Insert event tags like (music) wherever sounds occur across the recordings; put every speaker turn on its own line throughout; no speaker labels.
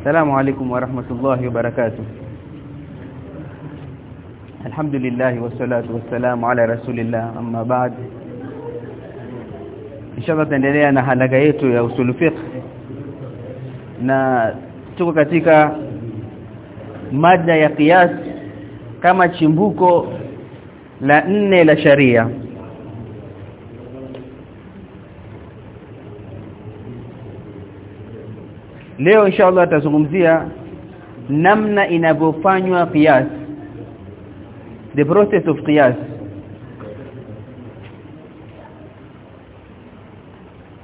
السلام عليكم ورحمة الله وبركاته الحمد لله والصلاة والسلام على رسول الله أما بعد inshallah tuendelea na halaka yetu ya usulu fiqh na tuko katika mada ya qiyas kama chimbuko la nne la sharia Leo insha Allah tutazungumzia namna inavyofanywa qiyas. The process of qiyas.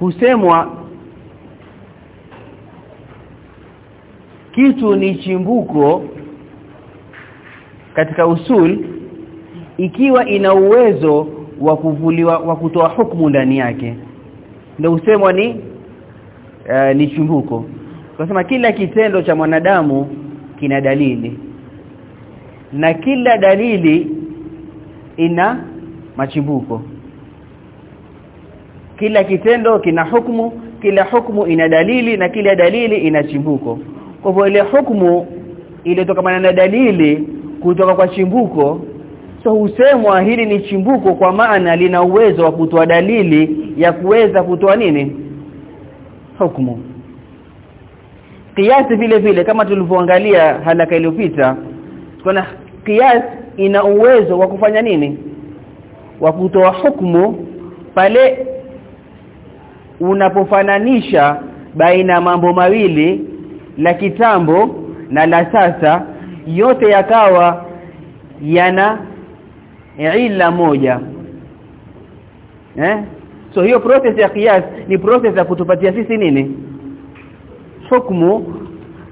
Husemwa kitu ni chimbuko katika usul ikiwa ina uwezo wa kuvuliwa wa kutoa hukumu ndani yake. Ndio husemwa ni uh, ni chimbuko tunasema kila kitendo cha mwanadamu kina dalili. Na kila dalili ina machimbuko kila kitendo kina hukumu kila hukumu ina dalili na kila dalili ina chimbuko. Kwa hivyo ile hukumu iliyotokana na dalili kutoka kwa chimbuko. So husemwa hili ni chimbuko kwa maana lina uwezo wa kutoa dalili ya kuweza kutoa nini? Hukumu kiasi vile vile kama tulivyoangalia halaka iliyopita kuna kias ina uwezo wa kufanya nini? Wa kutoa hukumu pale unapofananisha baina ya mambo mawili la kitambo na la sasa yote yakawa yana ila moja. Eh? So hiyo process ya kias ni process ya kutupatia sisi nini hukumu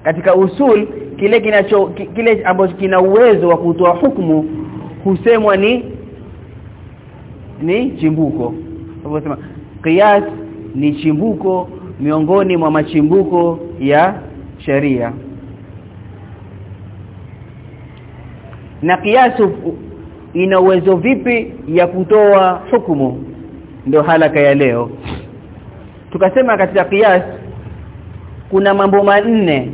katika usul kile kinacho kile ambacho kina uwezo wa kutoa hukumu husemwa ni ni chimbuko. Unaposema qiyas ni chimbuko miongoni mwa machimbuko ya sharia. Na kiasu ina uwezo vipi ya kutoa hukumu? Ndio halaka ya leo. Tukasema katika kias kuna mambo manne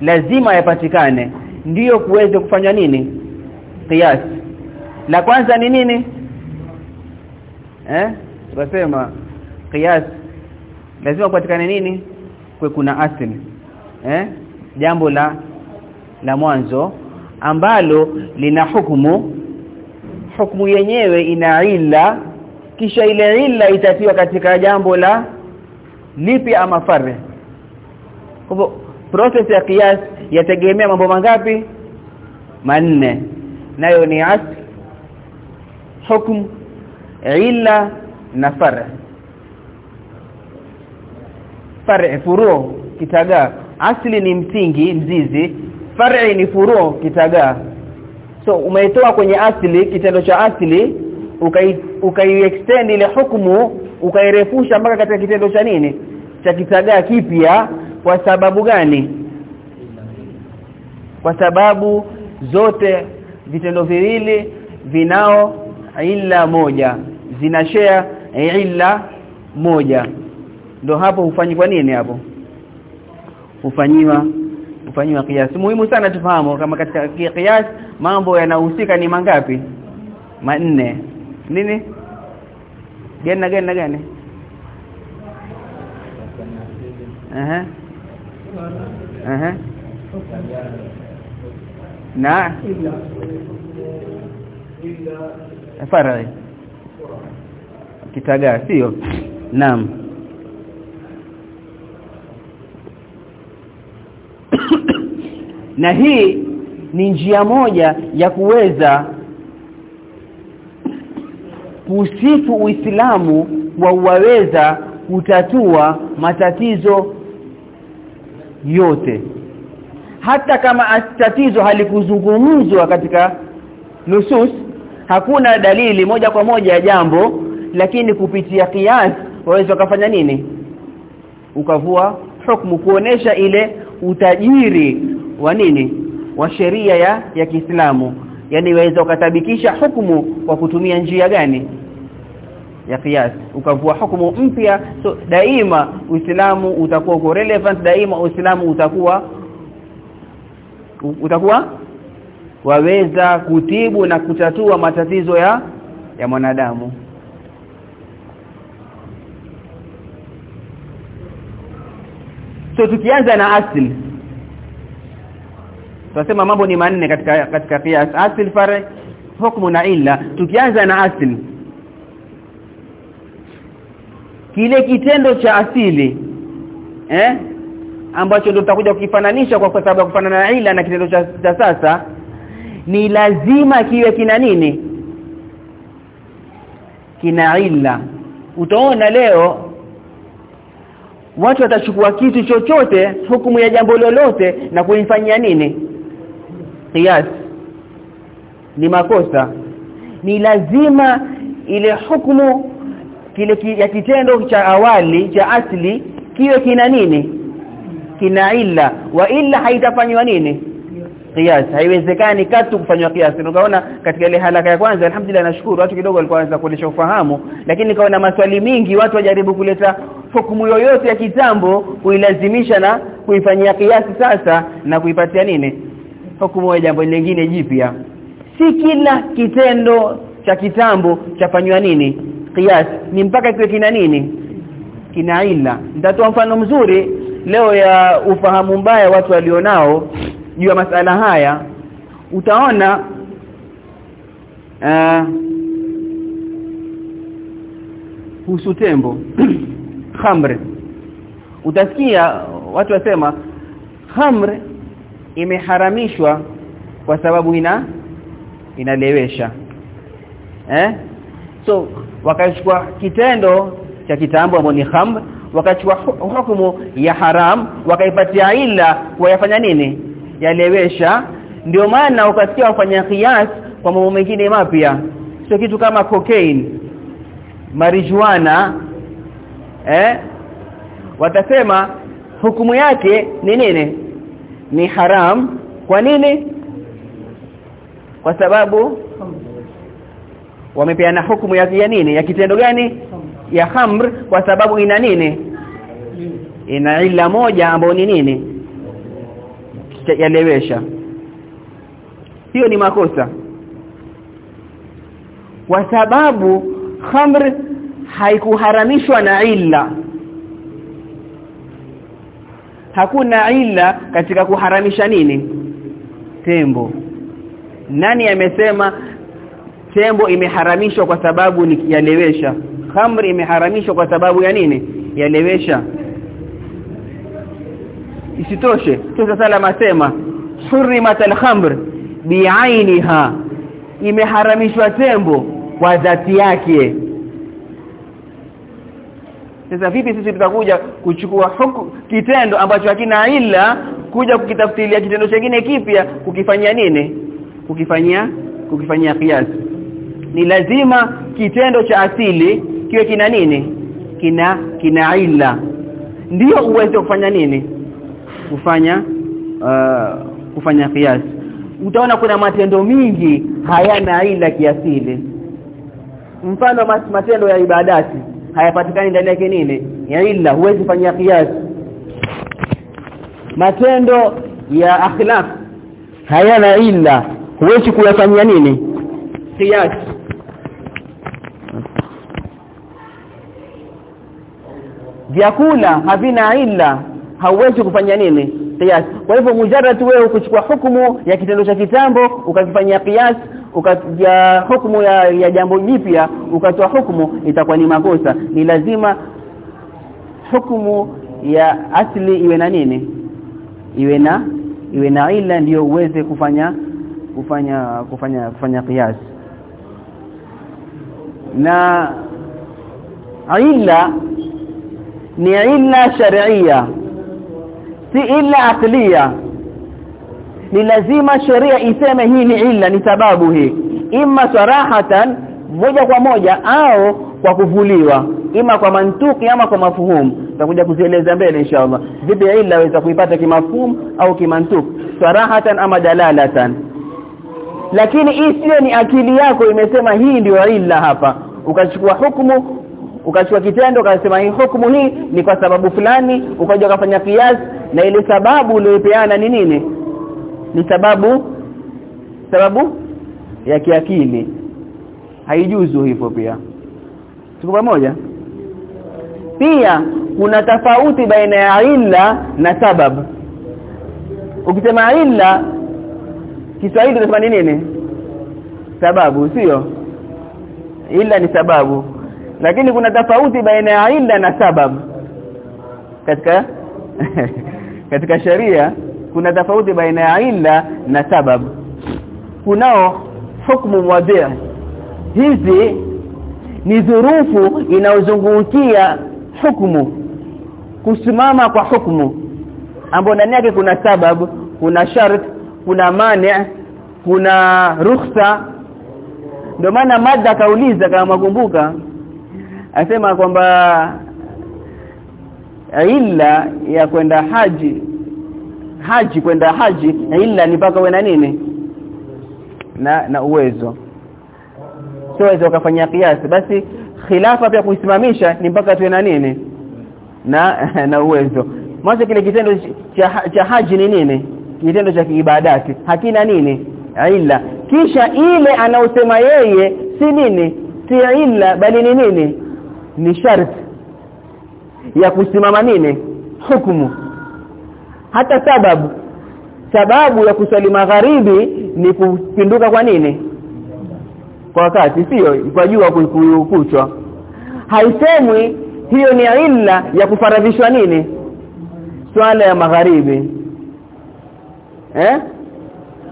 lazima yapatikane. Ndiyo kuweze kufanya nini? Qiyas. La kwanza ni nini? Eh? Tunasema qiyas. Lazima kupatikane nini? Kwa kuna asili eh? Jambo la la mwanzo ambalo lina hukumu. Hukumu yenyewe ina ila kisha ile ila itatiwa katika jambo la lipi ama farri? Kwa hivyo process ya kias yategemea mambo mangapi? Manne. Nayo ni asl hukm illa na far'i far'i furu kitagaa. Asli ni msingi mzizi. Far'i ni furu kitagaa. So umeitoa kwenye asli kitendo cha asli ukai ukai ile hukumu ukairefusha mpaka katika kitendo cha nini cha kisagaa kipya kwa sababu gani? Kwa sababu zote vitendo viwili vinao ila moja zina share illa moja. Ndo hapo hufanyi kwa nini hapo? Hufanyiwa hufanyiwa kiasi. Muhimu sana tufahamu kama katika kiasi mambo yanahusika ni mangapi? Manne. Nini? Gani na gani na gani aha. Na? Kitagaa sio? Naam. Na hii ni njia moja ya kuweza kusifu Uislamu wa uwaweza kutatua matatizo yote. Hata kama tatizo halikuzungumzwa katika nusus hakuna dalili moja kwa moja ya jambo lakini kupitia kiasi waweza kufanya nini? Ukavua hukumu kuonesha ile utajiri wa nini? Wa sheria ya ya Kiislamu. Yani waweza ukatabikisha hukumu kwa kutumia njia gani ya qiyas ukavua hukumu mpya so daima Uislamu utakuwa uko relevant daima Uislamu utakuwa utakuwa waweza kutibu na kutatua matatizo ya ya mwanadamu. So tukianza na asili tunasema mambo ni manne katika katika qiyas asili fare hukumu na illa. Tukianza na asili kile kitendo cha asili eh ambacho ndio tutakuja kukifananisha kwa sababu ya kufanana na ila na kitendo cha, cha sasa ni lazima kiwe kina nini? Kina ila. Utaona leo watu watachukua kitu chochote hukumu ya jambo lolote na kuifanyia nini? Qiyas. Ni makosa. Ni lazima ile hukumu kile ki, ya kitendo cha awali cha asli kiwe kina nini? Kina illa. Wa illa haitafanywa nini? Qiyas. Haiwezekani katu kufanywa qiyas. Unaona katika ile halaka ya kwanza alhamdulillah nashukuru. Watu kidogo walikuwa wanaanza kuonesha ufahamu lakini nikaona maswali mingi. Watu wajaribu kuleta hukumu yoyote ya kitambo kuilazimisha na kuifanyia kiasi sasa na kuipatia nini? Hukumu ya jambo lingine jipya. Si kila kitendo cha kitambo chafanywa nini qiyas. Ni mpaka kiwe kina nini? Kina ila nitatoa mfano mzuri leo ya ufahamu mbaya watu walionao juu ya masala haya. Utaona uh, husu tembo (clears throat) khamr. Utasikia watu wasema khamr imeharamishwa kwa sababu ina inalewesha. Eh? So wakachukua kitendo cha kitambo ambacho ni khamr wakachukua hukumu ya haram wakaipatia ila kuyafanya nini? Yalewesha. Ndio maana ukasikia wafanya kias kwa mambo mengine mapya. Sio kitu kama cocaine marijuana eh? Watasema hukumu yake ni nini? Ni haram. Kwa nini? Kwa sababu wamepeana hukumu ya, ya nini? Ya kitendo gani? Ya khamr. Kwa sababu ina nini? Ina ila moja ambayo ni nini? Yalewesha. Hiyo ni makosa. Kwa sababu khamr haikuharamishwa na illa. Hakuna illa katika kuharamisha nini? Tembo. Nani amesema tembo imeharamishwa kwa sababu ni yalewesha. Khamri imeharamishwa kwa sababu ya nini? Yalewesha. Isitoshe Mtume sala asema hurimat al-khamr bi'ainiha imeharamishwa tembo kwa dhati yake. Sasa vipi sisi tutakuja kuchukua huku kitendo ambacho hakina ila kuja kukitafutilia kitendo kingine kipya kukifanyia nini? Kukifanyia kukifanyia kiasi ni lazima kitendo cha asili kiwe kina nini? Kina kina ila ndio uweze kufanya nini? Kufanya uh, kufanya kiasi. Utaona kuna matendo mingi hayana ila kiasili. Mfano matendo ya ibadati hayapatikani ndani yake nini? Ya ila huwezi kufanya kiasi. Matendo ya akhlaq hayana ila huwezi kuyafanyia nini? Kiasi vyakula havina ila hauwezi kufanya nini? Kiasi kwa hivyo mujarrad wewe kuchukua hukumu ya kitendo cha kitambo ukakifanyia kias ukaja hukumu ya, ya jambo jipya ukatoa hukumu itakuwa ni makosa. Ni lazima hukumu ya asli iwe na nini? Iwe na iwe na ila ndiyo uweze kufanya kufanya kufanya kufanya qiyas. Na ila ni ila sharia si illa aklia ni lazima sheria iseme hii ni ila ni sababu hii. Imma sarahatan moja kwa moja au kwa kuvuliwa. Ima kwa mantuki ama kwa mafuhumu tutakuja kuzieleza mbele inshallah. Vipi illa waweza kuipata kimafhum au kimantuki? Sarahatan ama dalalatan? Lakini isiyo ni akili yako imesema hii ndio ila hapa. Ukachukua hukumu ukachukua kitendo ukasema hii hukumu hii ni kwa sababu fulani ukaja ukafanya kiasi. Na ile sababu uliyopeana ni nini? Ni sababu sababu ya kiakili. Haijuzu hivyo pia. Tuko pamoja? Pia kuna tofauti baina ya illa na sababu. Ukisema illa Kiswahili unasema ni nini? Sababu sio? Illa ni sababu lakini kuna tofauti baina ya illa na sabab. Katika (laughs) katika sharia kuna tofauti baina ya illa na sabab. Kunao hukumu mwadhi hizi ni dhurufu inayozungukia hukumu kusimama kwa hukumu ambapo ndani yake kuna sababu kuna shart kuna mani kuna rukhsa. Ndio maana mada kauliza kama makumbuka asema kwamba illa ya kwenda haji haji kwenda haji illa ni mpaka uwe na nini? Na na uwezo. Sio uwezo ukafanyia kiasi. Basi khilafa pia kuisimamisha ni mpaka tuwe na nini? Na (laughs) na uwezo. Mwanzo kile kitendo cha, cha haji ni nini? Kitendo cha kiibadati. Hakina nini? Ila kisha ile anaosema yeye si nini? Si ila bali ni nini ni sharti. Ya kusimama nini? Hukumu. Hata sababu. Sababu ya kuswali magharibi ni kupinduka kwa nini? Kwa wakati sio? Kwa jua kuchwa. Haisemwi hiyo ni illa ya kufaradhishwa nini? Swala ya magharibi. Eh?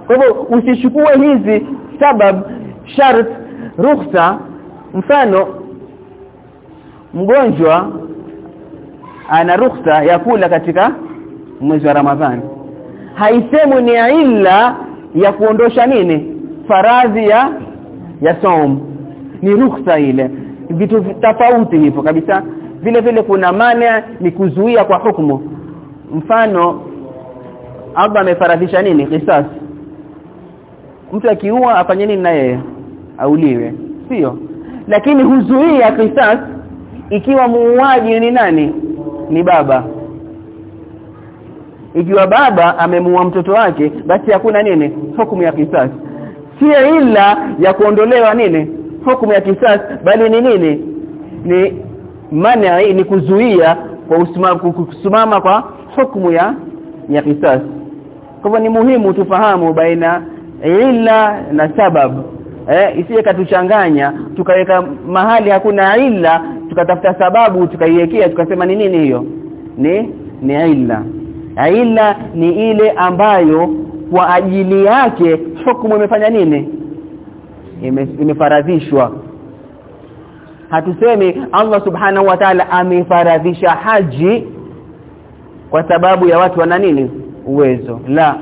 Kwa hivyo usichukue hizi sababu shart rukhsa mfano mgonjwa ana rukhsa ya kula katika mwezi wa Ramadhani. Haisemwi ni ila ya kuondosha nini? Faradhi ya ya saum ni rukhsa ile. Vitu tofauti hivyo kabisa. Vile vile kuna maana ni kuzuia kwa hukumu mfano Allah amefaradhisha nini? Kisas mtu akiua afanye nini na yeye? Auliwe. Sio. Lakini huzuia kisas ikiwa muuaji ni nani? Ni baba. Ikiwa baba amemuua mtoto wake basi hakuna nini? Hukumu ya kisasi. Si ila ya kuondolewa nini? Hukumu ya kisasi bali ni nini? Ni maana ni kuzuia kwa kusimama kwa hukumu ya ya kisasi. Kwa ni muhimu tufahamu baina ila na sababu eh isiye katuchanganya tukaweka mahali hakuna illa tukatafuta sababu tukaiwekea tukasema ni nini hiyo? Ni ni illa illa ni ile ambayo kwa ajili yake hukumu imefanya nini? Ime, imefaradhishwa. Hatusemi Allah subhanahu wa ta'ala amefaradhisha haji kwa sababu ya watu wana nini? Uwezo. La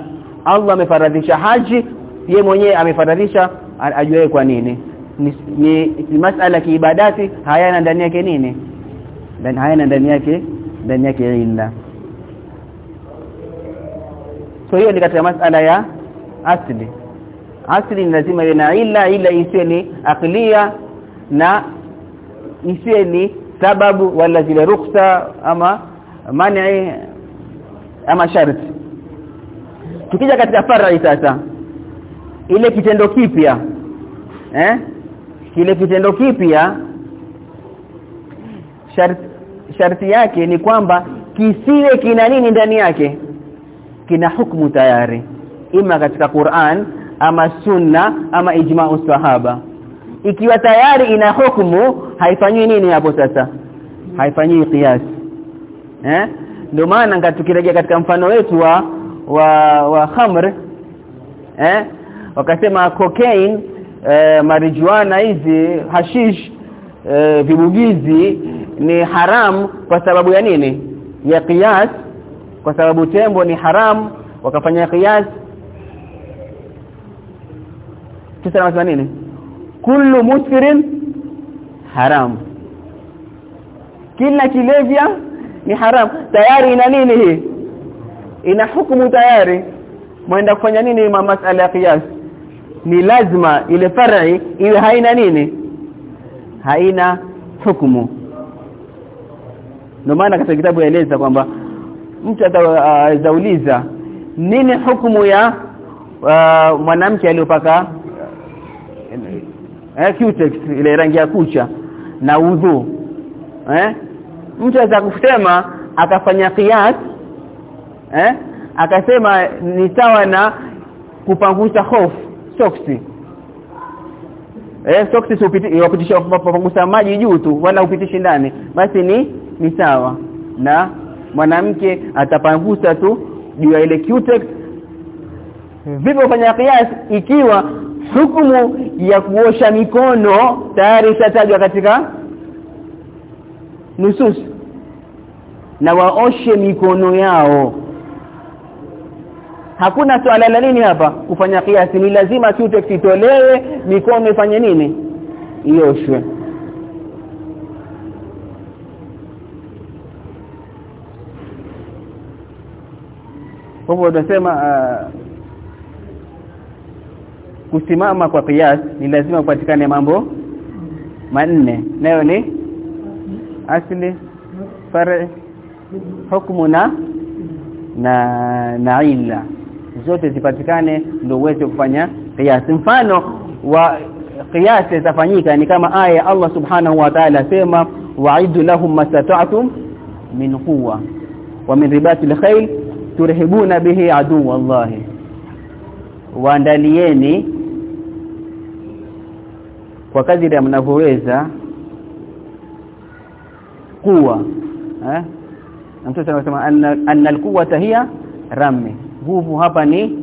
Allah amefaradhisha haji ye mwenyewe amefaradhisha ajue kwa nini ni, ni, masala kiibadati hayana ndani yake nini? Ndani hayana ndani yake ndani yake illa. So hiyo ni katika masala ya asli. Asli ni lazima iwe na illa ila isiwe ni aklia na isiwe ni sababu wala zile ruksa ama mani ama sharti. Tukija katika farai sasa ile kitendo kipya eh kile kitendo kipya. Sharti, sharti yake ni kwamba kisiwe kina nini ndani yake. Kina hukumu tayari. Ima katika Qur'an ama sunna ama ijma'u sahaba. Ikiwa tayari ina hukumu haifanywi nini hapo sasa? Haifanywi qiyas. Eh? Ndio maana tukirejea katika mfano wetu wa wa, wa khamr eh? Wakasema cocaine eh, marijuana hizi hashish e, vibugizi ni haram kwa sababu ya nini? Ya qiyas. Kwa sababu tembo ni haram wakafanya qiyas. Kisa wanasema nini? Kullu muskirin haram. Kila kilevya ni haram. Tayari ina nini hii? Ina hukumu tayari. Mwenda kufanya nini masala ya qiyas ni lazima ile far'i iwe haina nini? Haina hukumu. Ndio maana katika kitabu yaeleza kwamba mtu atauliza nini hukumu ya uh, mwanamke aliyopaka eh cutex ile rangi ya kucha na udhu eh? Mtu aweza kusema akafanya qiyas eh? Akasema ni sawa na kupangusha hofu soksi eh soksi upitisha kupangusa maji juu tu wala upitishi ndani. Basi ni ni sawa. Na mwanamke atapangusa tu juu ya ile cutex. Vipo fanya kias ikiwa hukumu ya kuosha mikono tayari ishatajwa katika nusus. Na waoshe mikono yao hakuna swala la nini hapa? Kufanya kiasi. Ni lazima chute kitolewe mikono ifanye nini? Ioshwe. Kwa hivyo tunasema uh, kusimama kwa kiasi ni lazima kupatikane mambo manne. Nayo ni asli far'i hukumu na na illa zote zipatikane ndio uweze kufanya qiyas. Mfano wa qiyas zafanyika ni kama aya Allah subhanahu wa ta'ala sema wa'idu lahum mastata'tum min quwwa wa min ribatil khayl turhibuna bihi adu wallahi waandalieni kwa kadiri mnavyoweza kuwa eh? Mtu anasema anna, alquwwata hiya rami nguvu hapa ni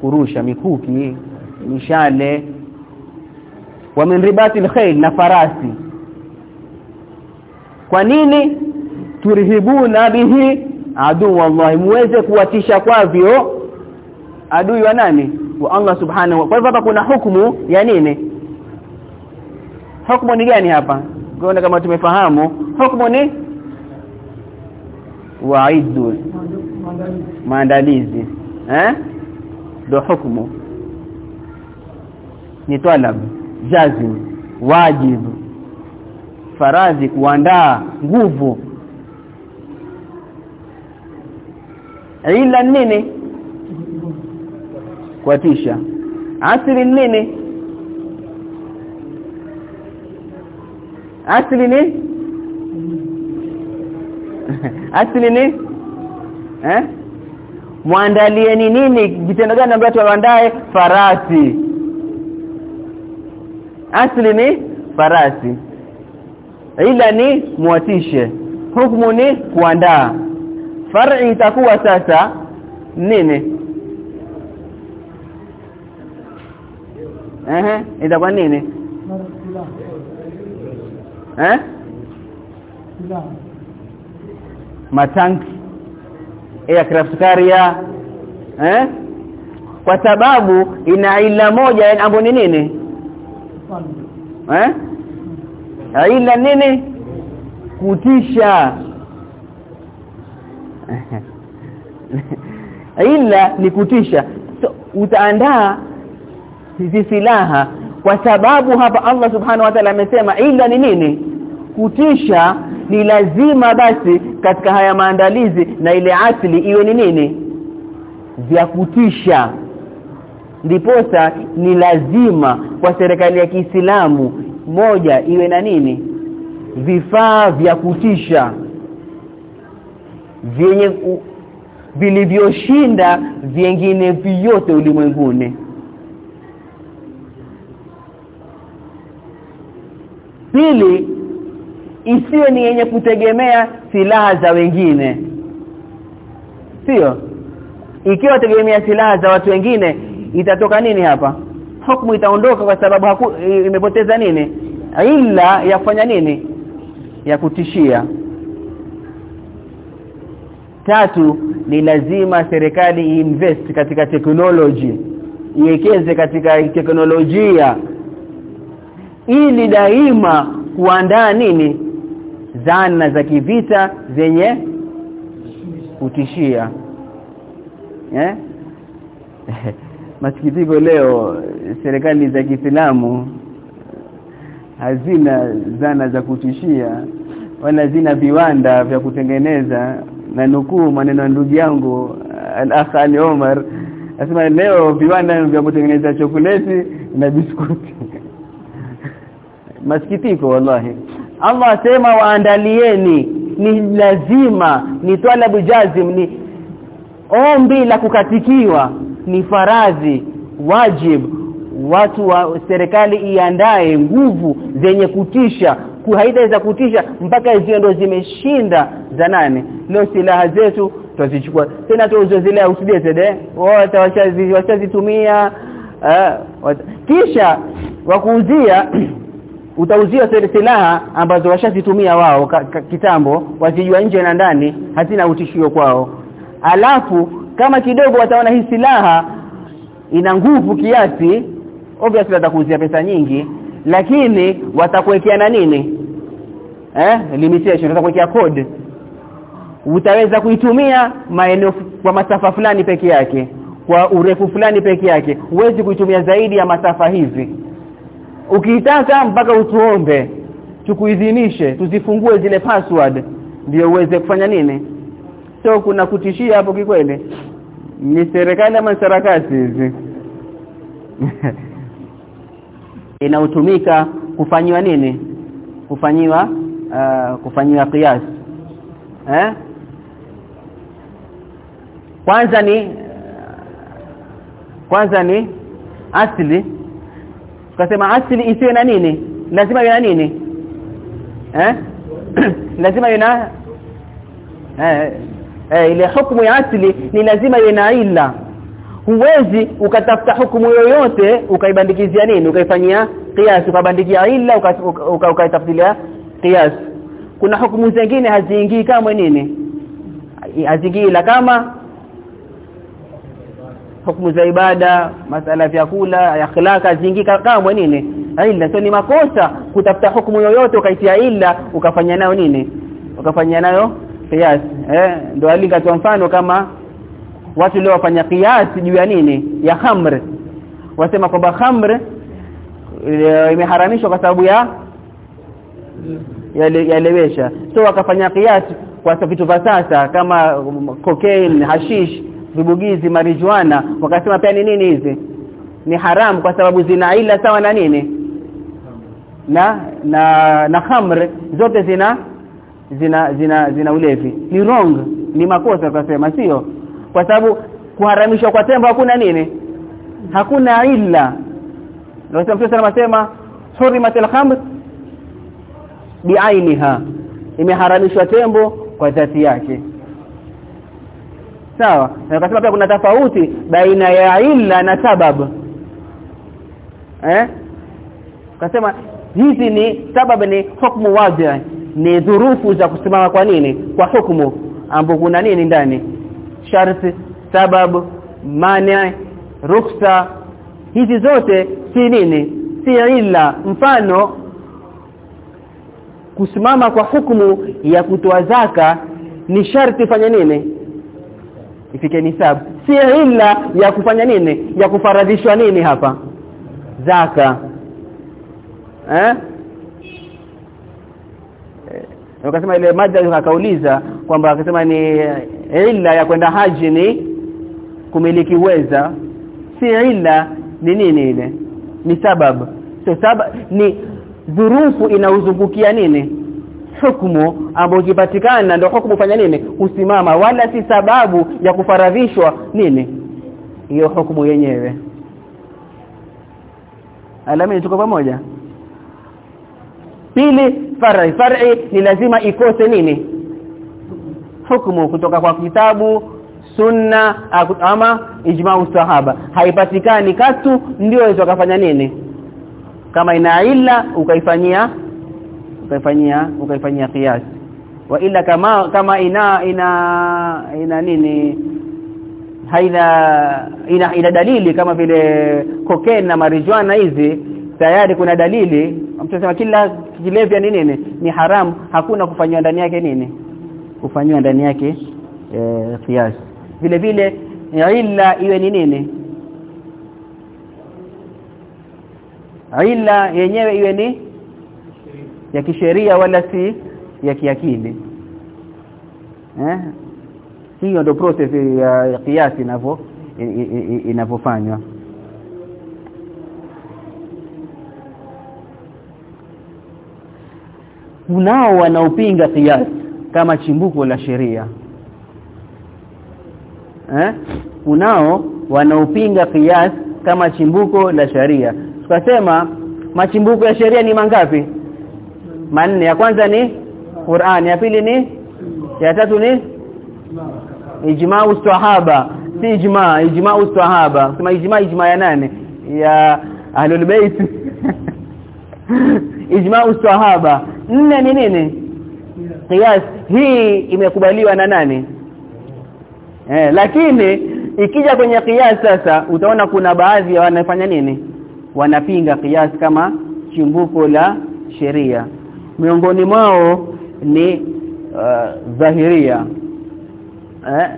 kurusha mikuki mishale. Wa minribati ribatil na farasi. Kwa nini turhibuna bihi adu wallahi? Muweze kuwatisha kwavyo adui wa nani? Wa Allah subhanahu wa kwa hivyo hapa kuna hukumu ya nini? Hukumu ni gani hapa? Kuona kama tumefahamu hukumu ni waidu maandalizi eh? Ndo hukumu ni talab jazim wajib faradhi kuandaa. Nguvu. Ila nini? Kuatisha. Asili nini? Asili ni? (laughs) Asili ni? Eh muandalieni nini? Vitendo gani ambavyo tuandae farasi. Asli ni farasi. Ila ni muatishe hukumu ni kuandaa. Far'i itakuwa sasa nini? Ehe itakuwa nini? Eh? Matanki aircraft carrier eh? Kwa sababu ina ila moja ambo ni nini? Eh? Ila nini? Kutisha. (laughs) Ila ni kutisha. So, utaandaa hizi silaha kwa sababu hapa Allah subhanahu wa ta'ala amesema ila ni nini? Kutisha ni lazima basi katika haya maandalizi na ile asili iwe ni nini? Vya kutisha. Ndiposa ni lazima kwa serikali ya Kiislamu moja iwe na nini? Vifaa vya kutisha. Vyenye vilivyoshinda vingine vyote ulimwenguni. Pili isiwe ni yenye kutegemea silaha za wengine. Sio? Ikiwa tegemea silaha za watu wengine itatoka nini hapa? Hukumu itaondoka kwa sababu haku, imepoteza nini? Ila ya kufanya nini? Ya kutishia. Tatu ni lazima serikali invest katika technology iwekeze katika teknolojia. Ili daima kuandaa nini zana za kivita zenye kutishia eh (laughs) masikitiko leo serikali za Kiislamu hazina zana za kutishia wala zina viwanda vya kutengeneza na nukuu maneno ya ndugu yangu al-akh Ali Omar asema leo viwanda vya kutengeneza chokoleti na biskuti. (laughs) Masikitiko wallahi. Allah asema waandalieni ni lazima ni talabu jazim ni ombi la kukatikiwa ni faradhi wajib. Watu wa serikali iandae nguvu zenye kutisha haitaweza kutisha mpaka hizo ndo zimeshinda za nane leo silaha zetu tutazichukua tena tuzo zile usibie wote washazi washazitumia uh, kisha wakuuzia utauzia silaha ambazo washazitumia wao kitambo wazijua nje na ndani hazina utishio kwao. Alafu kama kidogo wataona hii silaha ina nguvu kiasi obviously watakuuzia pesa nyingi lakini watakuwekea na nini? Eh limitation watakuwekea code utaweza kuitumia maeneo kwa masafa fulani peke yake kwa urefu fulani peke yake. Huwezi kuitumia zaidi ya masafa hivi ukitaka mpaka utuombe tukuidhinishe tuzifungue zile password ndio uweze kufanya nini? So kuna kutishia hapo kikweli. Ni serikali ama sarakasi hizi? (laughs) Inaotumika kufanywa nini? Kufanywa uh, kufanywa kiasi eh? Kwanza ni kwanza ni asili tukasema asili isiwe na nini? Lazima iwe na nini? Eh? (clears throat) Lazima iwe na eh, eh ile hukumu ya asili ni lazima iwe na ila huwezi ukatafuta hukumu yoyote ukaibandikizia nini? Ukaifanyia qiyas ukabandikia ila ukaitafsiria qiyas. Kuna hukumu zingine haziingii kama nini? Haziingii ila kama hukumu za ibada masala ya vyakula ya akhlaka zingi kama nini? Ila so ni makosa kutafuta hukumu yoyote ukaitia ila ukafanya nayo nini? Ukafanya nayo kiasi eh? Ndio alikatoa mfano kama watu leo wafanya kiasi juu ya nini? Ya khamr. Wasema kwamba khamr imeharamishwa kwa sababu ya yalewesha. So wakafanya kiasi kwa vitu vya sasa kama cocaine hashish vibugizi marijuana. Wakasema pia ni nini hizi? Ni haramu kwa sababu zina ila sawa na nini? Na na na khamr. Zote zina zina zina zina ulevi. Ni wrong. Ni makosa tukasema sio? Kwa sababu kuharamishwa kwa tembo hakuna nini? Hakuna ila. Ndio Mtume anasema hurimatul khamr biainiha imeharamishwa tembo kwa dhati yake sawa. Na akasema pia kuna tofauti baina ya illa na sabab. Eh? Akasema hizi ni sababu ni hukumu wazi. Ni dhurufu za kusimama kwa nini? Kwa hukumu ambapo kuna nini ndani? Sharti sababu mani ruksa. Hizi zote si nini? Si illa. Mfano kusimama kwa hukumu ya kutoa zaka ni sharti fanya nini ifike nisabu. Si ila ya kufanya nini? Ya kufaradhishwa nini hapa? Zaka. Eh? Wakasema ile mada akauliza kwamba akasema ni ila ya kwenda haji ni kumiliki uweza. Si ila ni nini ile? Ni sababu. So sababu ni dhurufu inauzungukia nini hukumu ambayo ikipatikana ndio hukumu fanya nini? Kusimama wala si sababu ya kufaradhishwa nini? Hiyo hukumu yenyewe. Alama tuko pamoja? Pili far'i far'i ni lazima ikose nini? Hukumu kutoka kwa kitabu sunna ama ijma sahaba. Haipatikani katu ndio hizo kafanya nini? Kama ina ila ukaifanyia ukaifanyia ukaifanyia kiasi wa ila kama kama ina ina ina nini haina ina, ina dalili kama vile cocaine na marijuana hizi tayari kuna dalili. Mtu kila kilevya ni nini? Ni haramu hakuna kufanywa ndani yake nini? Kufanywa ndani yake e, kiasi vile vile ila iwe ni nini? Ila yenyewe iwe ni ya kisheria wala si ya kiakili. Eh? Hiyo ndio process ya kiasi inavyo inavyofanywa. Unao wanaopinga kiasi kama chimbuko la sheria. Eh? Unao wanaopinga kiasi kama chimbuko la sharia. Tukasema machimbuko ya sheria ni mangapi manne. Ya kwanza ni Qur'an. Ya pili ni ya tatu ni ijma uswahaba si ijma ijma uswahaba sema ijma ijma ya nane ya ahlul bait (laughs) ijma uswahaba nne ni nini? Qiyas. Hii imekubaliwa na nani? Eh lakini ikija kwenye qiyas sasa utaona kuna baadhi ya wanafanya nini? Wanapinga qiyas kama chimbuko la sheria miongoni mwao ni uh, dhahiria eh?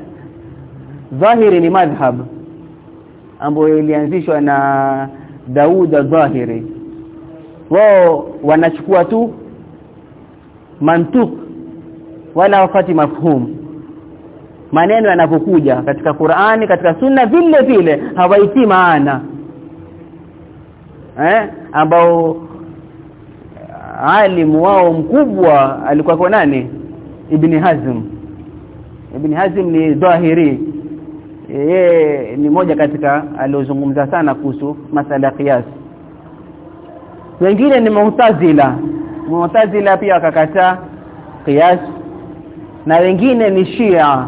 Dhahiri ni madhhab ambayo ilianzishwa na Dauda Dhahiri wao wanachukua tu mantuk wala wafati mafhum. Maneno yanapokuja katika Qur'ani katika Sunna vile vile hawaiti maana. Eh? Ambao alimu wao mkubwa alikuwa kwa nani? Ibn Hazm. Ibn Hazm ni dhahiri. Yeye ni moja katika aliozungumza sana kuhusu masala ya qiyas. Wengine ni mu'tazila. Mu'tazila pia wakakataa qiyas. Na wengine ni Shia.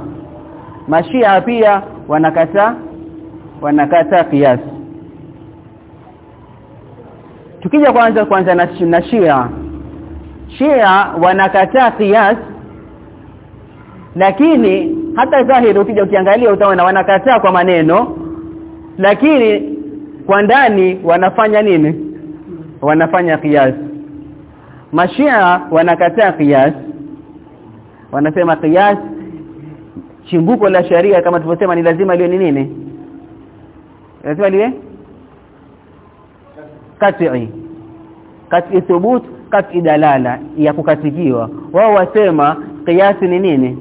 Mashia pia wanakataa wanakataa qiyas tukija kwanza kwanza na, na Shia. Shia wanakataa qiyas lakini hata dhahiri ukija ukiangalia utaona wanakataa kwa maneno lakini kwa ndani wanafanya nini? Wanafanya qiyas. Mashia wanakataa qiyas. Wanasema qiyas chimbuko la sharia kama tulivyosema ni lazima liwe ni nini? Lazima liwe kat'i kat'i thubut kat'i dalala ya kukatikiwa. Wao wasema kiasi ni nini?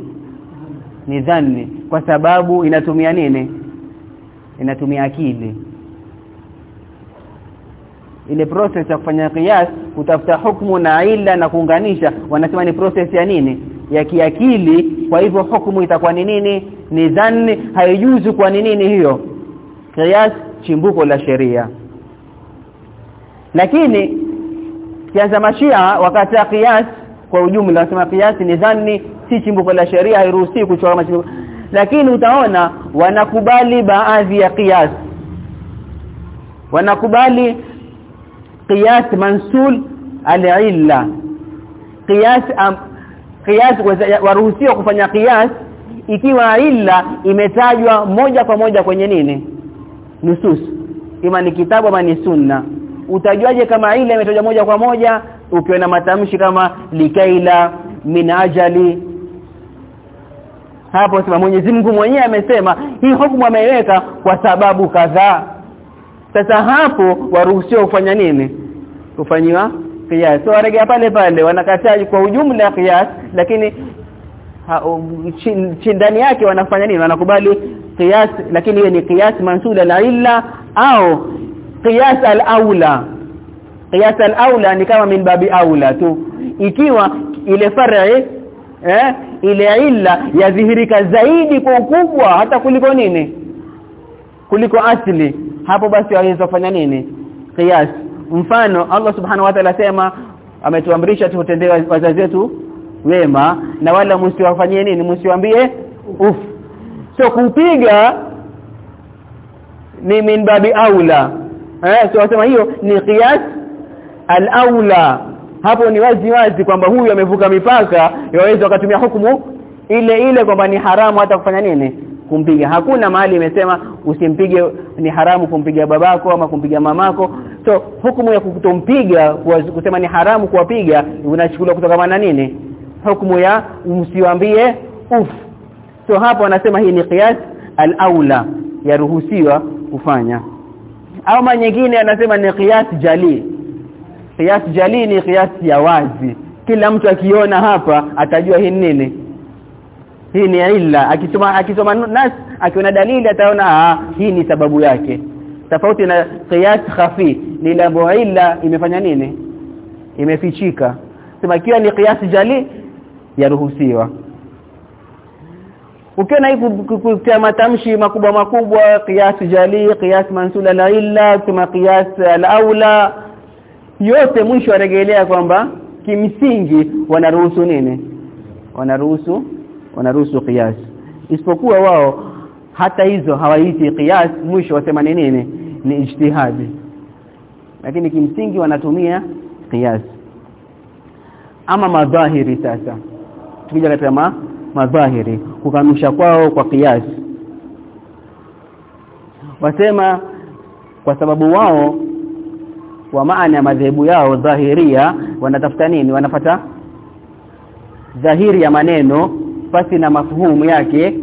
Ni dhanni. Kwa sababu inatumia nini? Inatumia akili. Ile process ya kufanya qiyas kutafuta hukumu na ila na kuunganisha wanasema ni process ya nini? Ya kiakili. Kwa hivyo hukumu itakuwa ni nini? Ni dhanni. Haijuzu kwa ni nini hiyo? Qiyas chimbuko la sheria lakini kianza mashia wakati qiyas kwa ujumla wanasema qiyas ni dhanni si chimbuko la sheria hairuhusi kuchora machimbuko. Lakini utaona wanakubali baadhi ya qiyas wanakubali qiyas mansul al-illa. Qiyas am, qiyas waruhusiwa kufanya qiyas ikiwa illa imetajwa moja kwa moja kwenye nini? Nusus. Ima ni kitabu ama ni sunna utajuaje kama ile imetoja moja kwa moja? Ukiwa na matamshi kama likaila min ajali. Hapo sema Mwenyezi Mungu mwenyewe amesema hii hukumu ameiweka kwa sababu kadhaa. Sasa hapo waruhusiwa kufanya nini? Kufanyiwa qiyas. So warejea pale pale wanakataa kwa ujumla qiyas lakini ndani yake wanafanya nini? Wanakubali qiyas lakini hiyo ni qiyas mansula la illa au qiyas al-aula qiyas al-aula ni kama min babi aula tu. Ikiwa ile far'i eh ile illa yadhihirika zaidi kwa ukubwa hata kuliko nini? Kuliko asli. Hapo basi waweza kufanya nini? Qiyas. Mfano Allah subhanahu wa ta'ala sema ametuamrisha tutendee wazazi wetu wema na wala msiwafanyie nini? Msiwaambie uf so kupiga ni min babi aula eh so wasema hiyo ni qiyas al-aula hapo ni wazi wazi kwamba huyu amevuka mipaka yaweza wakatumia hukumu ile ile kwamba ni haramu hata kufanya nini? Kumpiga. Hakuna mahali imesema usimpige ni haramu kumpiga babako ama kumpiga mamako. So hukumu ya kutompiga kusema ni haramu kuwapiga unachukuliwa kutoka na nini? Hukumu ya msiwaambie uf so hapo anasema hii ni qiyas al-aula yaruhusiwa kufanya au nyingine anasema ni qiyas jali. Qiyas jali ni qiyas ya wazi. Kila mtu akiona hapa atajua hii nini. Hii ni illa. Akisoma akisoma nas akiona dalili ataona ah hii ni sababu yake. Tofauti na qiyas khafi. Ni la illa imefanya nini? Imefichika. Sema ikiwa ni qiyas jali yaruhusiwa ukiona hii kutia matamshi makubwa makubwa qiyas jali qiyas mansula la illa kama qiyas al-aula yote mwisho aregelea kwamba kimsingi wanaruhusu nini? Wanaruhusu wanaruhusu qiyas. Isipokuwa wao hata hizo hawaiti qiyas mwisho wasema ni nini? Ni ijtihadi lakini kimsingi wanatumia qiyas. Ama madhahiri sasa. Tukija katika madhahiri kukanusha kwao kwa kiasi. Wasema kwa sababu wao wa maana ya madhehebu yao dhahiria wanatafuta nini? Wanapata dhahiri ya maneno pasi na mafuhumu yake.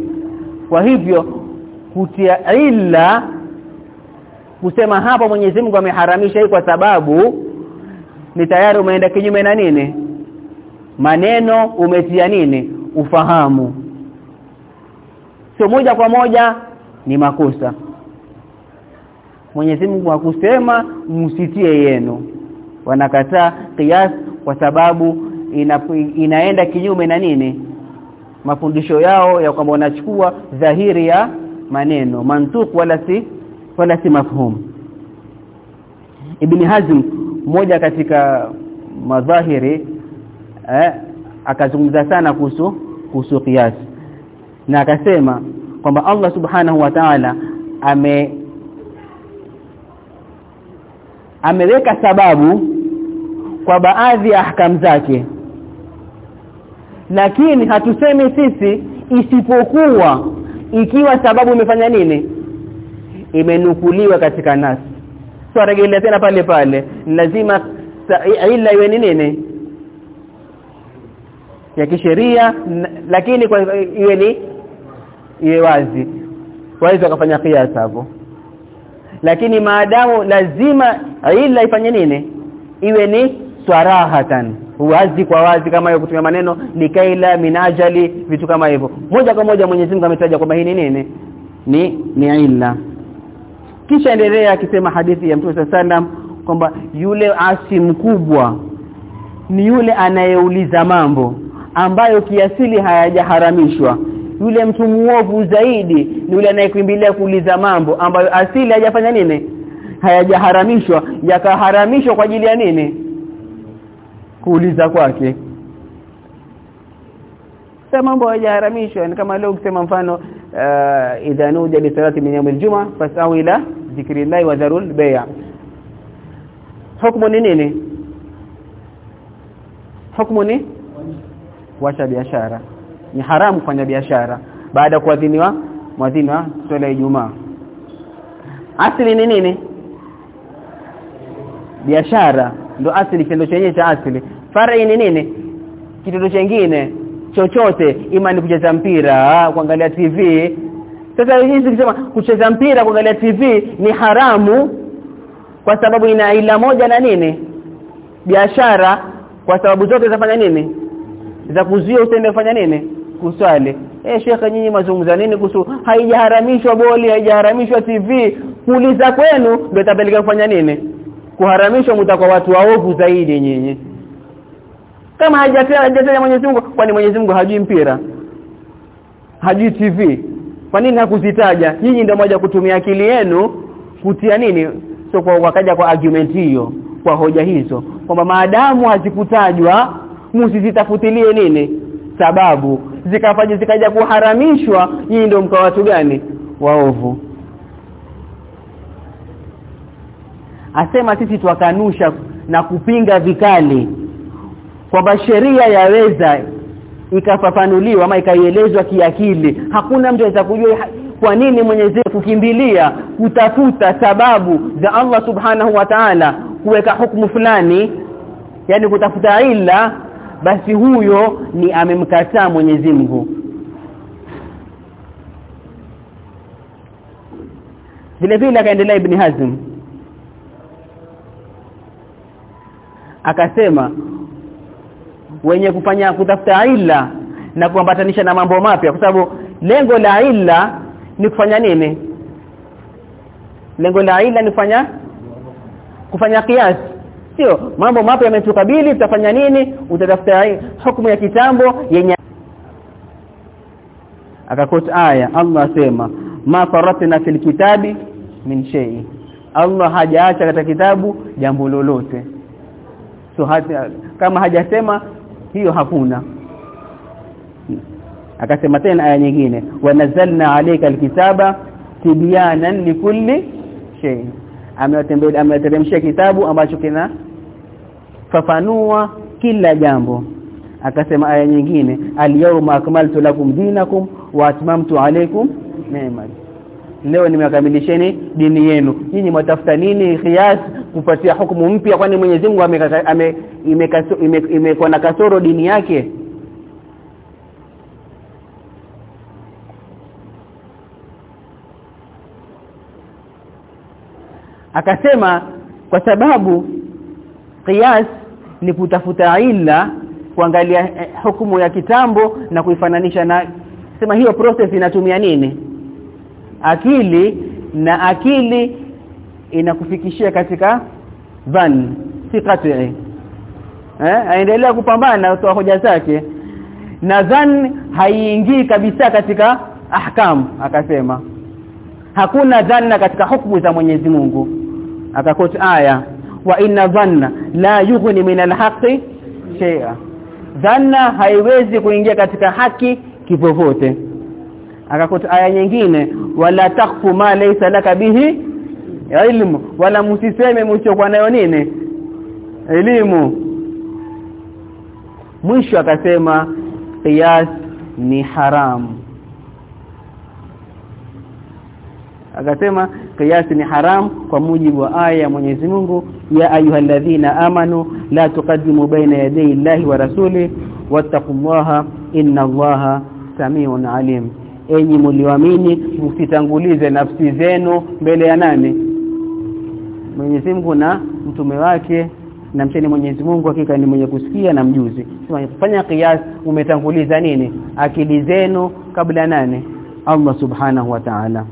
Kwa hivyo kutia ila kusema hapa Mwenyezi Mungu ameharamisha hii kwa sababu ni tayari umeenda kinyume na nini? Maneno umetia nini ufahamu. Sio moja kwa moja ni makosa. Mwenyezi Mungu hakusema msitie yenu. Wanakataa kias kwa sababu ina, inaenda kinyume na nini? Mafundisho yao ya kwamba wanachukua dhahiri ya maneno. Mantuq wala si wala si mafhum. Ibn Hazm mmoja katika madhahiri eh, akazungumza sana kuhusu kuhusu qiyas. Na akasema kwamba Allah subhanahu wa ta'ala ame ameweka sababu kwa baadhi ya ahkam zake. Lakini hatusemi sisi isipokuwa ikiwa sababu imefanya nini? Imenukuliwa katika nasi. So tena pale pale. Lazima ila iwe ni nini ya kisheria lakini kwa iwe ni iwe wazi. Waweza kufanya kiasi hapo. Lakini maadamu lazima ila ifanye nini? Iwe ni swarahatan wazi kwa wazi kama hiyo kutumia maneno likaila minajali vitu kama hivyo. Moja kwa moja Mwenyezi Mungu ametaja kwamba hii ni nini? Ni ni illa. Kisha endelea akisema hadithi ya Mtume sallam kwamba yule asi mkubwa ni yule anayeuliza mambo ambayo kiasili hayajaharamishwa. Yule mtu muovu zaidi ni yule anayekimbilia kuuliza mambo ambayo asili hajafanya nini? Hayajaharamishwa. Yakaharamishwa kwa ajili ya nini? Kuuliza kwake. Sasa mambo hayajaharamishwa. Ni kama leo ukisema mfano uh, idha nuja li salati min yawmil juma fasau ila dhikrillahi wa dharul bay' hukumu ni nini? Hukumu ni kuacha biashara. Ni haramu kufanya biashara. Baada ya kuadhiniwa mwadhini wa swala ya Ijumaa. Asili ni nini? Biashara. Ndo asili kitendo chenye cha asili. Farai ni nini? Kitendo chengine. Chochote. Ima ni kucheza mpira kuangalia TV sasa hizi kusema kucheza mpira kuangalia TV ni haramu. Kwa sababu ina ila moja na nini? Biashara. Kwa sababu zote zafanya nini za kuzuia usende kufanya nini? Kuswali. Eh shekhe nyinyi mazungumza nini kuhusu haijaharamishwa boli haijaharamishwa TV kuuliza kwenu ndio tabeleka kufanya nini? Kuharamishwa mtakuwa watu waovu zaidi nyinyi. Kama hajataja Mwenyezi Mungu kwani Mwenyezi Mungu hajui mpira? Hajui TV kwa nini hakuzitaja? Nyinyi ndio moja kutumia akili yenu kutia nini? So kwa wakaja kwa argument hiyo kwa hoja hizo kwamba maadamu hazikutajwa msizitafutilie nini? Sababu. Zikafanya zikaja kuharamishwa nyinyi ndio mkawa watu gani? Waovu. Asema sisi twakanusha na kupinga vikali kwamba sheria yaweza ikafafanuliwa ama ikaielezwa kiakili. Hakuna mtu anaweza kujua kwa nini Mwenyezi kukimbilia kutafuta sababu za Allah Subhanahu wa Ta'ala kuweka hukumu fulani yani kutafuta ila basi huyo ni amemkataa Mwenyezi Mungu. Vile vile akaendelea Ibn Hazm. Akasema wenye kufanya kutafuta illa na kuambatanisha na mambo mapya kwa sababu lengo la illa ni kufanya nini? Lengo la illa ni kufanya kufanya kiasi sio mambo mapya yametukabili tutafanya nini? Utatafuta hukumu ya kitambo yenye akakota aya Allah asema ma faratna fil kitabi min shay. Allah hajaacha katika kitabu jambo lolote. So hata kama hajasema hiyo hakuna. Akasema tena aya nyingine wanazalna alayka alkitaba tibyanan likulli shay amewatembelea ameteremshia kitabu ambacho kina fafanua kila jambo. Akasema aya nyingine al-yawma akmaltu lakum dinakum wa atmamtu alaykum ni'mati leo nimekamilisheni dini yenu. Nyinyi mtafuta nini kias kupatia hukumu mpya? Kwani Mwenyezi Mungu ame imekuwa na kasoro dini yake akasema kwa sababu qiyas ni kutafuta ila kuangalia eh, hukumu ya kitambo na kuifananisha na sema hiyo process inatumia nini? Akili na akili inakufikishia katika dhan si qat'i. Eh aendelea kupambana kwa hoja zake. Na dhan haiingii kabisa katika ahkam akasema. Hakuna dhanna katika hukumu za Mwenyezi Mungu akakota aya wa inna dhanna la yughni min alhaqi shay'a. Dhanna haiwezi kuingia katika haki kipopote. Akakota aya nyingine wala takfu ma laysa laka bihi ilmu. Wala msiseme kwa nayo nini? Elimu. Mwisho akasema qiyas ni haramu akasema kiasi ni haram kwa mujibu wa aya ya Mwenyezi Mungu ya ayyuhalladhina amanu la tuqaddimu baina yaday Allahi wa rasuli wattaqullaha innallaha samiun alim. Enyi mlioamini msitangulize nafsi zenu mbele ya nani? Mwenyezi Mungu na mtume wake na mcheni Mwenyezi Mungu hakika ni mwenye kusikia na mjuzi. Fanya kiasi umetanguliza nini? Akili zenu kabla nani? Allah subhanahu wa ta'ala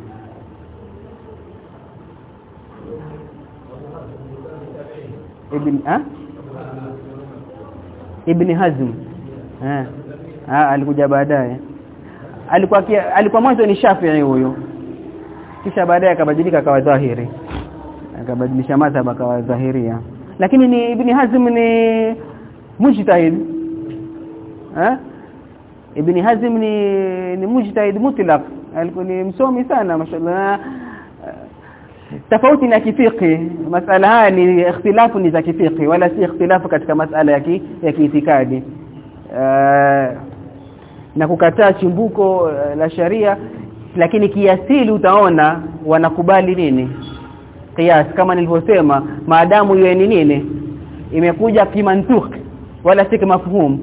ibn ha? ibn hazm. Eh alikuja baadaye. Alikuwa alikuwa mwanzo ni shafi'i huyo kisha baadaye akabadilika akawa dhahiri akabadilisha madhhab akawa dhahiria lakini ni ibn hazm ni mujtahid. Eh ibn hazm ni ni mujtahid mutlaq. Alikuwa ni msomi sana mashallah tofauti na kifiki masala haya ni ikhtilafu ni za kifiki wala si ikhtilafu katika masala ya ki, ya kiitikadi. Na kukataa chimbuko uh, la sharia lakini kiasili utaona wanakubali nini. Kias kama nilivyosema maadamu hiyo ni nini? Imekuja kimantuki wala si kimafhum.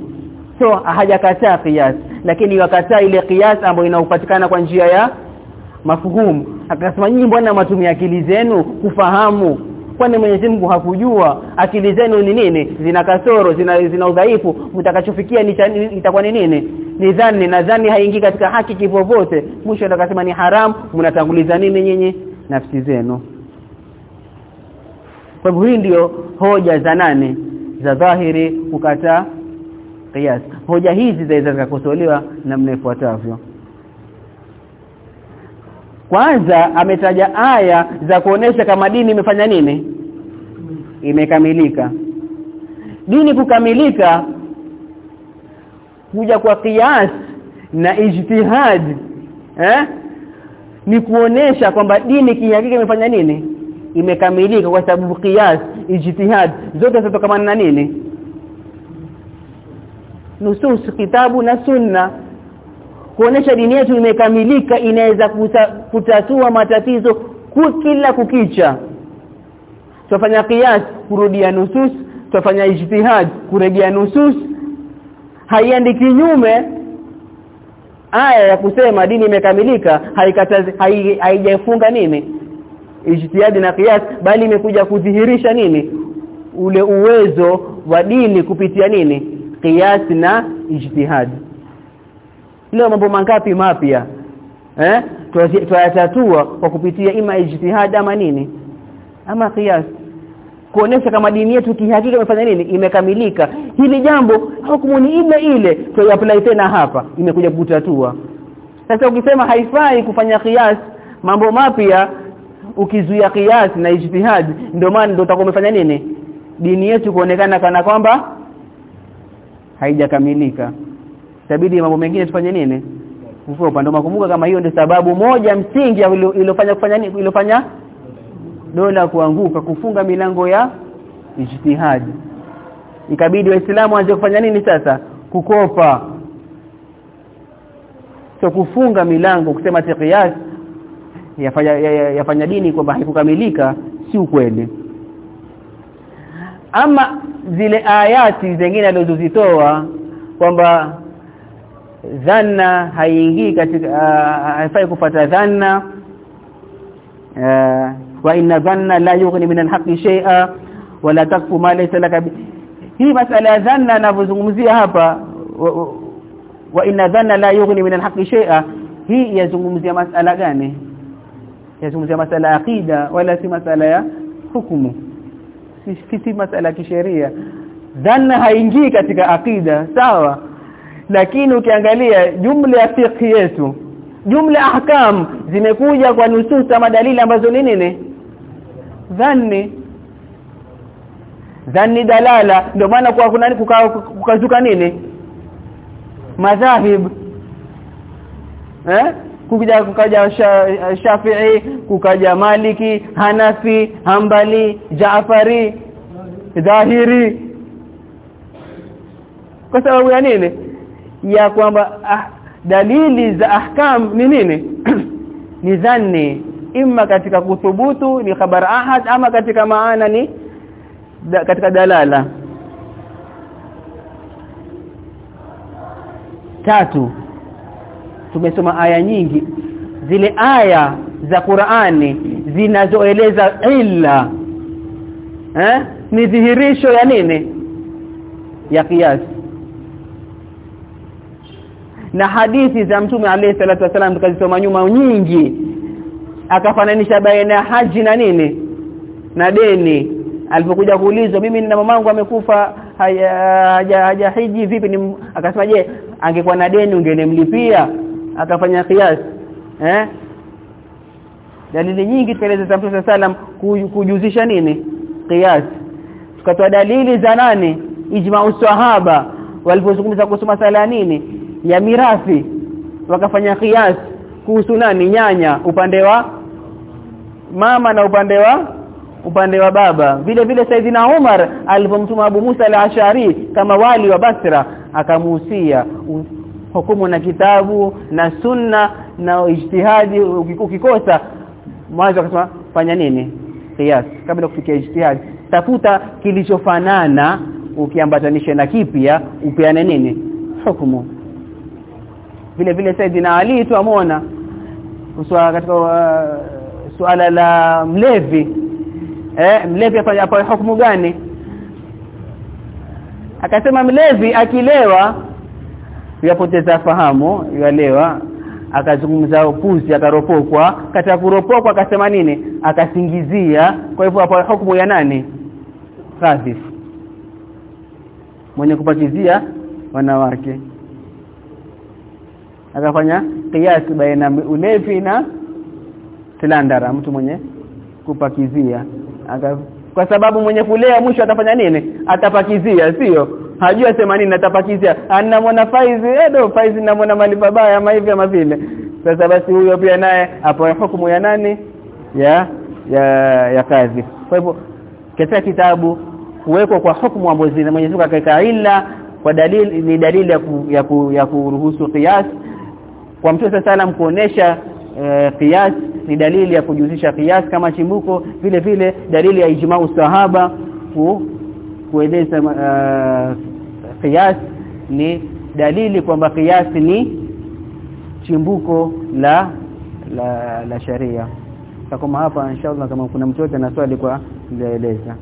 So hajakataa kias lakini wakataa ile kias ambayo inaupatikana kwa njia ya mafuhumu. Akasema nyinyi mbona matumia akili zenu kufahamu? Kwani Mwenyezi Mungu hakujua akili zenu ni nini? Zina kasoro zina, zina udhaifu. Mtakachofikia itakuwa ni nini? Ni dhani na dhani haingii katika haki kipopote mwisho akasema ni haramu mnatanguliza nini nyinyi nafsi zenu? Kwa hivyo hii ndio hoja za nane za dhahiri kukataa qiyas hoja hizi zaweza zikakosolewa namna ifuatavyo kwanza ametaja aya za kuonesha kama dini imefanya nini? Imekamilika. Dini kukamilika kuja kwa kias na ijtihad eh? Ni kuonesha kwamba dini kihakika imefanya nini? Imekamilika kwa sababu kias ijtihad zote zinatokana na nini? Nusus kitabu na sunna kuonesha dini yetu imekamilika inaweza kutatua matatizo kila kukicha. Tufanya qiyas kurudia nusus tufanya ijtihad kurejea nusus. Haiendi kinyume. Aya ya kusema dini imekamilika haikatazi haijafunga nini? Ijtihadi na qiyas bali imekuja kudhihirisha nini? Ule uwezo wa dini kupitia nini? Qiyas na ijtihad leo mambo mangapi mapya? Eh? Tuyatatua kwa kupitia ima ijtihad ama nini? Ama qiyas. Kuonesha kama dini yetu kihakika imefanya nini? Imekamilika. Hili jambo hukumu ni ile ile tuyapply tena hapa. Imekuja kutatua. Sasa ukisema haifai kufanya qiyas mambo mapya ukizuia qiyas na ijtihad ndio maana ndio utakuwa umefanya nini? Dini yetu kuonekana kana kwamba haijakamilika tabidi mambo mengine tufanye nini? Kufua upande. Makumbuka kama hiyo ndio sababu moja msingi iliyofanya kufanya nini iliyofanya dola kuanguka kufunga milango ya ijtihadi. Ikabidi waislamu waanze kufanya nini sasa? Kukopa. Sio kufunga milango kusema tiqiyat yafanya yafanya dini kwamba haikukamilika si ukweli. Ama zile ayati zingine alizozitoa kwamba dhanna haingii katika haifai kupata dhanna. Wa inna dhanna la yughni min alhaqi shay'a wala takfu ma laysa laka hii masala ya dhanna anavyozungumzia hapa wa, wa inna dhanna la yughni min alhaqi shay'a hii yazungumzia masala gani? Yazungumzia masala ya aqida wala si masala ya hukumu. Si si masala ya kisheria. Dhanna haingii katika aqida sawa lakini ukiangalia jumla ya fiqh yetu jumla ahkam zimekuja kwa nusus ama dalili ambazo ni nini? Dhanni. Dhanni dalala. Ndio maana kwa kuna kukazuka nini? Madhahib. Eh? Kuja kukaja Shafi'i kukaja Maliki Hanafi Hambali Jaafari Zahiri kwa sababu ya nini ya kwamba ah, dalili za ahkam ni nini? (clears throat) Ni dhanni. Imma katika kuthubutu ni khabar ahad ama katika maana ni da, katika dalala? Tatu tumesoma aya nyingi. Zile aya za Qur'ani zinazoeleza illa eh ni dhihirisho ya nini? Ya kiasi na hadithi za mtume alayhi salatu wasallam tukazisoma nyuma nyingi. Akafananisha baina ya haji na nini? Na deni. Alipokuja kuulizwa mimi na mamangu amekufa haja hiji vipi? Ni akasema je angekuwa na deni ungenemlipia? Akafanya kiasi eh? Dalili nyingi tukaeleza za Mtume sallam kujuzisha nini? Kiasi tukatoa dalili za nani? Ijma'u sahaba. Walipozungumza kusoma masala nini ya mirathi wakafanya kiasi kuhusu nani? Nyanya upande wa mama na upande wa upande wa baba. Vile vile Saidina Umar alipomtuma Abu Musa al-Ashari kama wali wa Basra akamuhusia hukumu na kitabu na sunna na ijtihadi ukikosa. Mwanzo akasema fanya nini? Qiyas kabla kufikia ijtihadi. Tafuta kilichofanana ukiambatanisha na kipya upeane nini? Hukumu vile vile Saidina Ali tuamona kuswa katika uh, suala la mlevi. Eh mlevi afanya apa hukumu gani? Akasema mlevi akilewa yapoteza fahamu yalewa. Akazungumza upuzi akaropokwa. Katika kuropokwa akasema nini? Akasingizia. Kwa hivyo hapo hukumu ya nani? Kadhif. Mwenye kupatizia wanawake akafanya kiasi baina ulevi na silandara mtu mwenye kupakizia. Aka, kwa sababu mwenye kulea mwisho atafanya nini? Atapakizia sio? Hajua sema nini atapakizia. Anamwona faizi edo faizi namwona mali babaya ama hivi ama vile. Sasa basi huyo pia naye apoe hukumu ya nani? Ya ya ya kazi. Kwa hivyo katika kitabu kuwekwa kwa hukumu ambazo zina Mwenyezi Mungu akaweka illa kwa dalili ni dalili ya ku, ya, ku, ya kuruhusu qiyas kwa mtume sallam kuonesha e, qiyas ni dalili ya kujuzisha qiyas kama chimbuko vile vile dalili ya ijma usahaba ku kueleza uh, ni dalili kwamba qiyas ni chimbuko la la, la sharia. Takoma hapa inshallah kama kuna mtu yote na swali kwa eleza